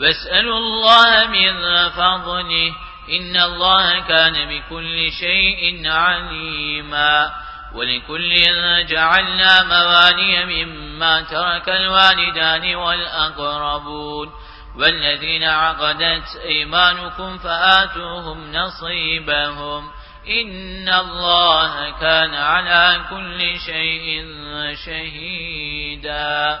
واسألوا الله من فضله إن الله كان بكل شيء عليما ولكل جعلنا موالي مما ترك الوالدان والأقربون والذين عقدت إيمانكم فآتوهم نصيبهم إن الله كان على كل شيء شهيدا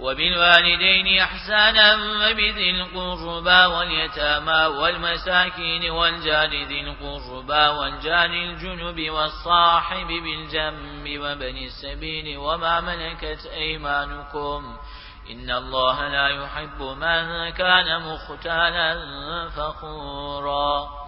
وبالوالدين إحسانا وبذي القربى واليتامى والمساكين والجار ذي القربى والجار الجنب والصاحب بالجنب وبن السبيل وما ملكت أيمانكم إن الله لا يحب من كان مختالا فخورا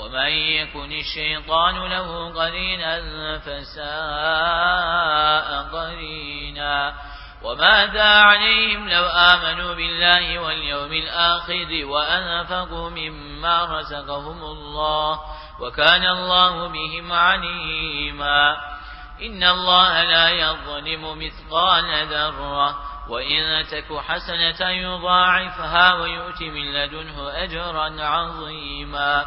ومن يكن الشيطان له قرينا فساء قرينا. وماذا عليهم لو آمنوا بالله واليوم الآخر وأنفقوا مما رزقهم الله وكان الله بهم عليما. إن الله لا يظلم مثقال ذرة. وإن تك حسنة يضاعفها ويؤتي من لدنه أجرا عظيما.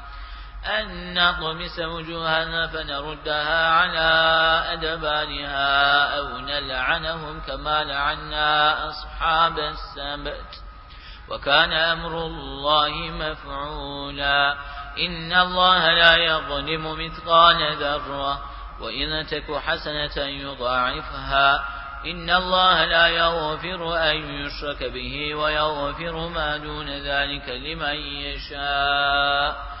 أن نطمس وجوهنا فنردها على أدبارها أو نلعنهم كما لعنا أصحاب السبت. وكان أمر الله مفعولا. إن الله لا يظلم مثقال ذرة. وإن تك حسنة يضاعفها. إن الله لا يغفر أن يشرك به ويغفر ما دون ذلك لمن يشاء.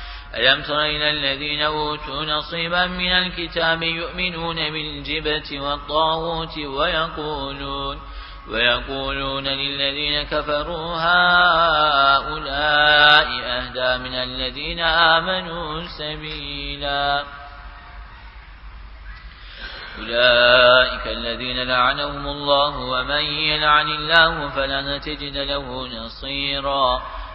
ألم تر إلى الذين أوتوا نصيبا من الكتاب يؤمنون بالجبة والطاغوت ويقولون ويقولون للذين كفروا هؤلاء أهدى من الذين آمنوا سبيلا. أولئك الذين لعنهم الله ومن يلعن الله فلن تجد له نصيرا.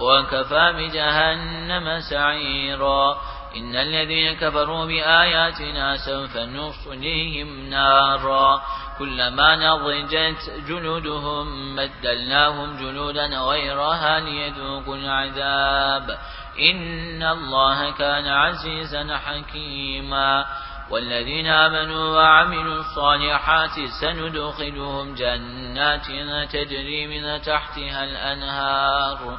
وكفى بجهنم سعيرا. إن الذين كفروا بآياتنا سوف نصليهم نارا. كلما نضجت جلودهم بدلناهم جلودا غيرها ليذوقوا العذاب. إن الله كان عزيزا حكيما. والذين آمنوا وعملوا الصالحات سندخلهم جنات تجري من تحتها الأنهار.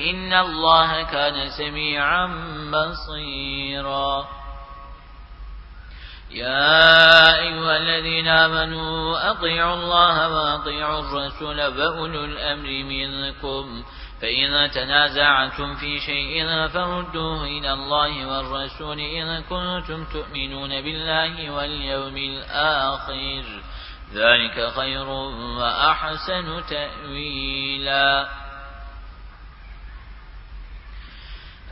إن الله كان سميعا بصيرا. يا أيها الذين آمنوا أطيعوا الله وأطيعوا الرسول وأولو الأمر منكم. فإن تنازعتم في شيء فردوه إلى الله والرسول إن كنتم تؤمنون بالله واليوم الآخر. ذلك خير وأحسن تأويلا.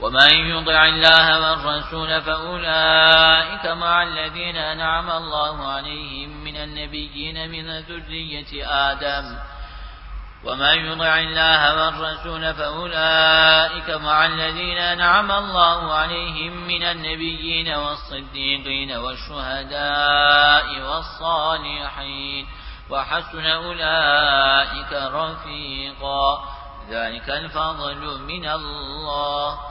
ومن يطع الله والرسول فأولئك مع الذين أنعم الله عليهم من النبيين من ذرية آدم. ومن يطع الله والرسول فأولئك مع الذين أنعم الله عليهم من النبيين والصديقين والشهداء والصالحين. وحسن أولئك رفيقا. ذلك الفضل من الله.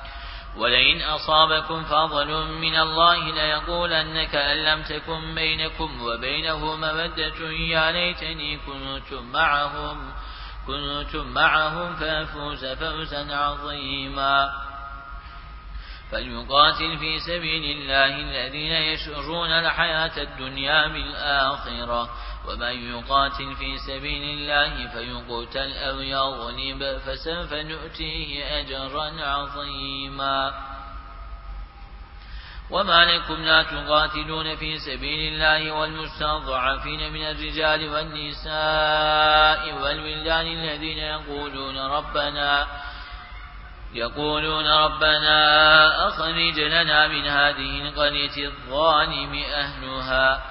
ولئن أصابكم فضل من الله ليقولن كأن لم تكن بينكم وبينه مودة. يا ليتني كنت معهم كنتم معهم فأفوز فوزا عظيما. فليقاتل في سبيل الله الذين يشرون الحياة الدنيا بالآخرة. ومن يقاتل في سبيل الله فيقتل أو يغلب فسوف نؤتيه أجرا عظيما. وما لكم لا تقاتلون في سبيل الله والمستضعفين من الرجال والنساء والولدان الذين يقولون ربنا يقولون ربنا أخرج لنا من هذه القرية الظالم أهلها.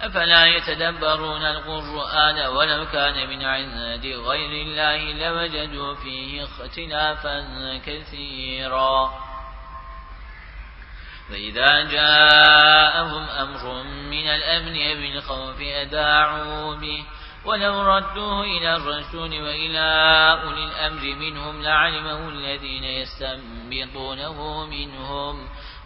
أفلا يتدبرون القرآن ولو كان من عند غير الله لوجدوا فيه اختلافا كثيرا. فإذا جاءهم أمر من الأمن أو الخوف أداعوا به. ولو ردوه إلى الرسول وإلى أولي الأمر منهم لعلمه الذين يستنبطونه منهم.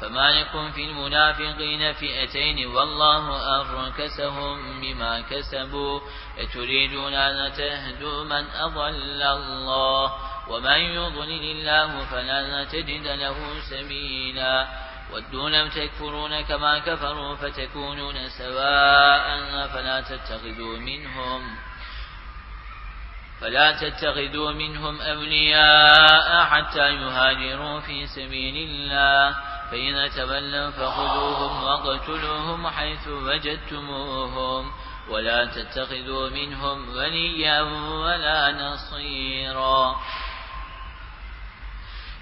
فما لكم في المنافقين فئتين والله أركسهم بما كسبوا أتريدون أن تهدوا من أضل الله ومن يضلل الله فلن تجد له سبيلا ودوا لم تكفرون كما كفروا فتكونون سواء فلا تتخذوا منهم فلا تتخذوا منهم أولياء حتى يهاجروا في سبيل الله. فإن تولوا فخذوهم واقتلوهم حيث وجدتموهم. ولا تتخذوا منهم وليا ولا نصيرا.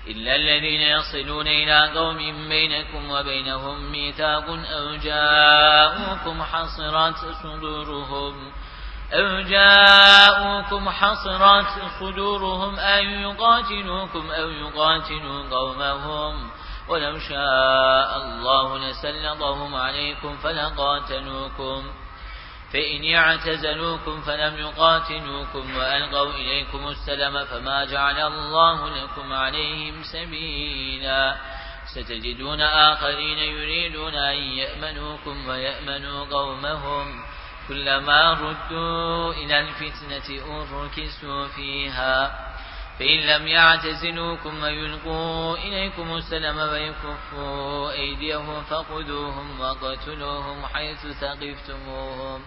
إلا الذين يصلون إلى قوم بينكم وبينهم ميثاق أو جاءوكم حصرت صدورهم. أو جاءوكم حصرت صدورهم أن يقاتلوكم أو يقاتلوا قومهم ولو شاء الله لسلطهم عليكم فلقاتلوكم فإن يعتزلوكم فلم يقاتلوكم وألقوا إليكم السلام فما جعل الله لكم عليهم سبيلا ستجدون آخرين يريدون أن يأمنوكم ويأمنوا قومهم كلما ردوا إلى الفتنة أركسوا فيها. فإن لم يعتزلوكم ويلقوا إليكم السلام ويكفوا أيديهم فخذوهم وقتلوهم حيث ثقفتموهم.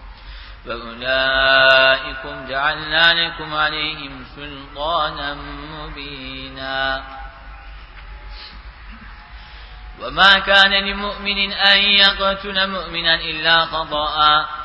وأولئكم جعلنا لكم عليهم سلطانا مبينا. وما كان لمؤمن أن يقتل مؤمنا إلا خطأ.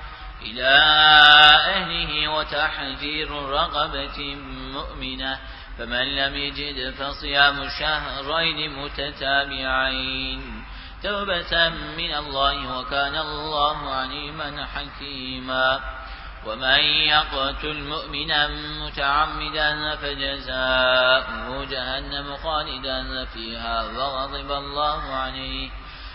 إلى أهله وتحذير رقبة مؤمنة فمن لم يجد فصيام شهرين متتابعين. توبة من الله وكان الله عليما حكيما. ومن يقتل مؤمنا متعمدا فجزاؤه جهنم خالدا فيها وغضب الله عليه.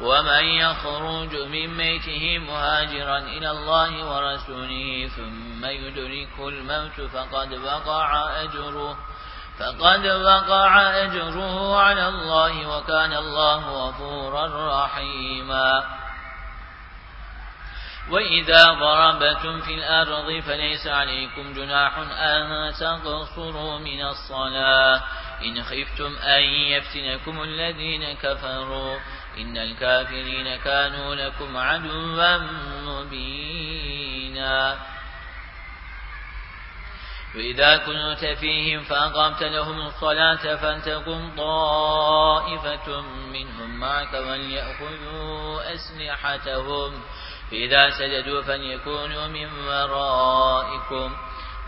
ومن يخرج من بيته مهاجرا إلى الله ورسوله ثم يدرك الموت فقد وقع أجره فقد وقع أجره على الله وكان الله غفورا رحيما وإذا ضربتم في الأرض فليس عليكم جناح أن تقصروا من الصلاة إن خفتم أن يفتنكم الذين كفروا إن الكافرين كانوا لكم عدوا مبينا. وإذا كنت فيهم فأقمت لهم الصلاة فانتقم طائفة منهم معك وليأخذوا أسلحتهم. فإذا سجدوا فليكونوا من ورائكم.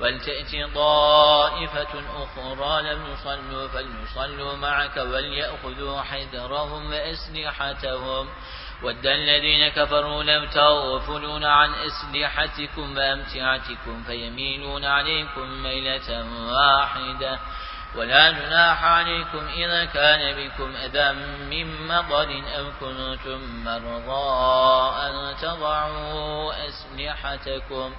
ولتأتي طائفة أخرى لم يصلوا فليصلوا معك وليأخذوا حذرهم وأسلحتهم. ود الذين كفروا لم تغفلون عن أسلحتكم وأمتعتكم فيميلون عليكم ميلة واحدة. ولا جناح عليكم إذا كان بكم أذى من مطر أو كنتم مرضى أن تضعوا أسلحتكم.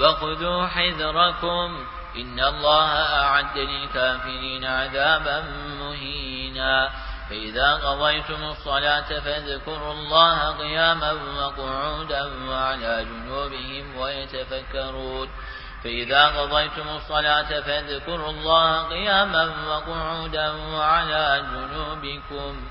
وخذوا حذركم إن الله أعد للكافرين عذابا مهينا فإذا قضيتم الصلاة فاذكروا الله قياما وقعودا وعلى جنوبهم ويتفكرون فإذا قضيتم الصلاة فاذكروا الله قياما وقعودا وعلى جنوبكم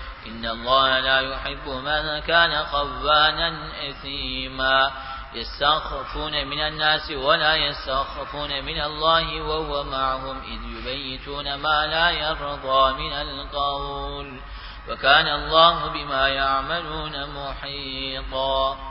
إن الله لا يحب من كان خوانا إثيما. يستخفون من الناس ولا يستخفون من الله وهو معهم إذ يبيتون ما لا يرضى من القول. وكان الله بما يعملون محيطا.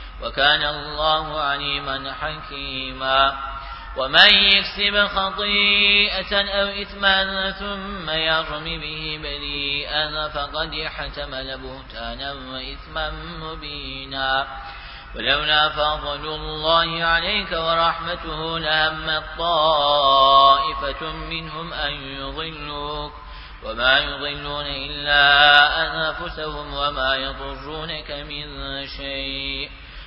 وكان الله عليما حكيما. ومن يكسب خطيئة أو إثما ثم يرم به بريئا فقد احتمل بهتانا وإثما مبينا. ولولا فضل الله عليك ورحمته لهم طائفة منهم أن يضلوك. وما يضلون إلا أنفسهم وما يضرونك من شيء.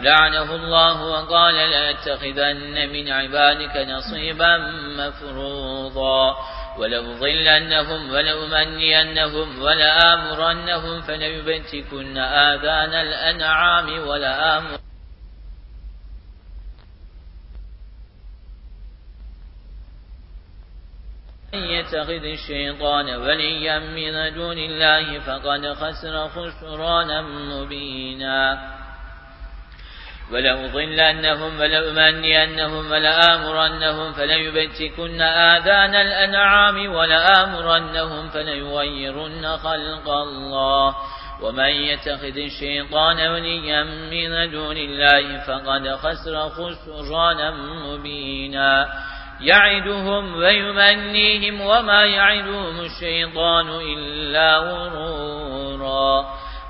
لعنه الله وقال لأتخذن من عبادك نصيبا مفروضا ولأضلنهم ولأمنينهم ولآمرنهم فليبتكن آذان الأنعام ولآمر يتخذ الشيطان وليا من دون الله فقد خسر خسرانا مبينا ولأضلنهم ولأمنينهم ولآمرنهم فليبتكن آذان الأنعام ولآمرنهم فليغيرن خلق الله ومن يتخذ الشيطان وليا من دون الله فقد خسر خسرانا مبينا يعدهم ويمنيهم وما يعدهم الشيطان إلا غرورا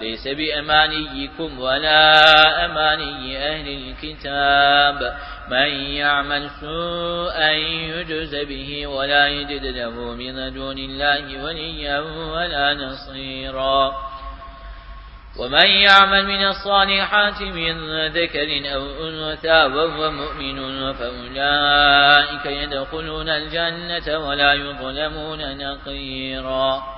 ليس بأمانيكم ولا أماني أهل الكتاب. من يعمل سوءا يجز به ولا يجد له من دون الله وليا ولا نصيرا. ومن يعمل من الصالحات من ذكر أو أنثى وهو مؤمن فأولئك يدخلون الجنة ولا يظلمون نقيرا.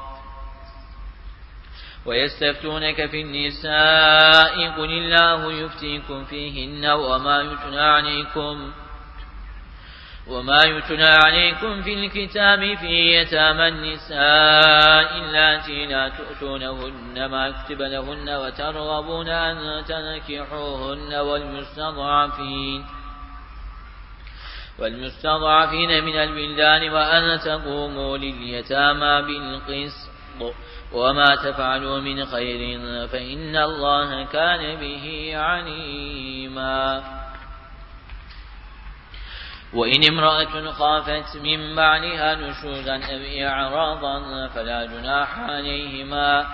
ويستفتونك في النساء قل الله يفتيكم فيهن وما يتنى عليكم وما يتلى عليكم في الكتاب في يتامى النساء اللاتي لا تؤتونهن ما يكتب لهن وترغبون أن تنكحوهن والمستضعفين والمستضعفين من البلدان وأن تقوموا لليتامى بالقسط وما تفعلوا من خير فإن الله كان به عليما وإن امرأة خافت من بعدها نشوزا أو إعراضا فلا جناح عليهما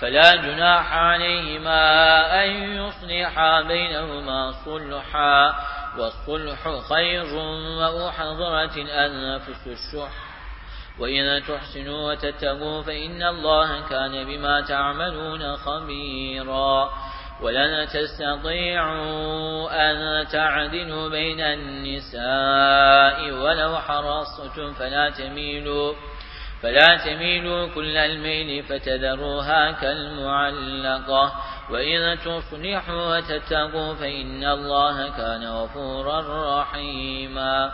فلا جناح عليهما أن يصلحا بينهما صلحا والصلح خير وأحضرت الأنفس الشح وإذا تحسنوا وتتقوا فإن الله كان بما تعملون خبيرا ولن تستطيعوا أن تعدلوا بين النساء ولو حرصتم فلا تميلوا فلا تميلوا كل الميل فتذروها كالمعلقة وإن تصلحوا وتتقوا فإن الله كان غفورا رحيما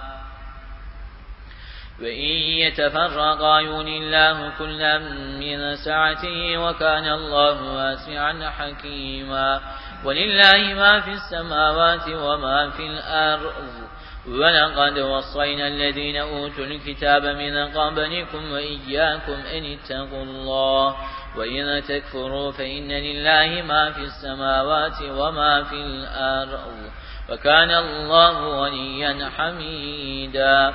وإن يتفرقا يون الله كلا من سعته وكان الله واسعا حكيما. ولله ما في السماوات وما في الأرض. ولقد وصينا الذين أوتوا الكتاب من قبلكم وإياكم أن اتقوا الله. وإن تكفروا فإن لله ما في السماوات وما في الأرض. وكان الله غنيا حميدا.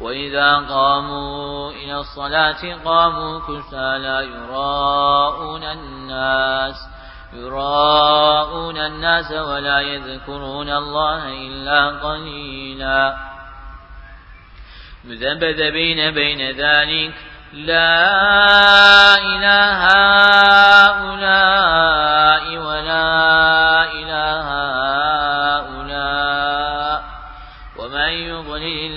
وإذا قاموا إلى الصلاة قاموا كسى لا يراءون الناس يراءون الناس ولا يذكرون الله إلا قليلا مذبذبين بين ذلك لا إله هؤلاء ولا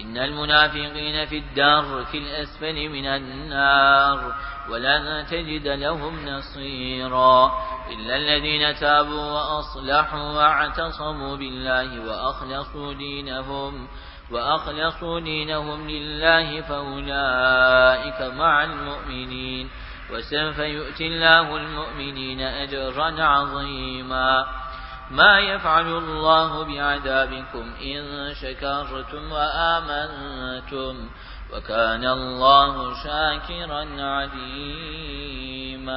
إن المنافقين في الدرك الأسفل من النار ولن تجد لهم نصيرا إلا الذين تابوا وأصلحوا واعتصموا بالله وأخلصوا دينهم وأخلصوا دينهم لله فأولئك مع المؤمنين وسوف يؤتي الله المؤمنين أجرا عظيما ما يفعل الله بعذابكم إن شكرتم وآمنتم وكان الله شاكرا عليما.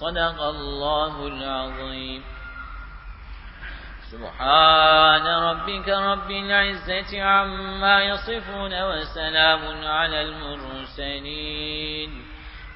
صدق الله العظيم. سبحان ربك رب العزة عما يصفون وسلام على المرسلين.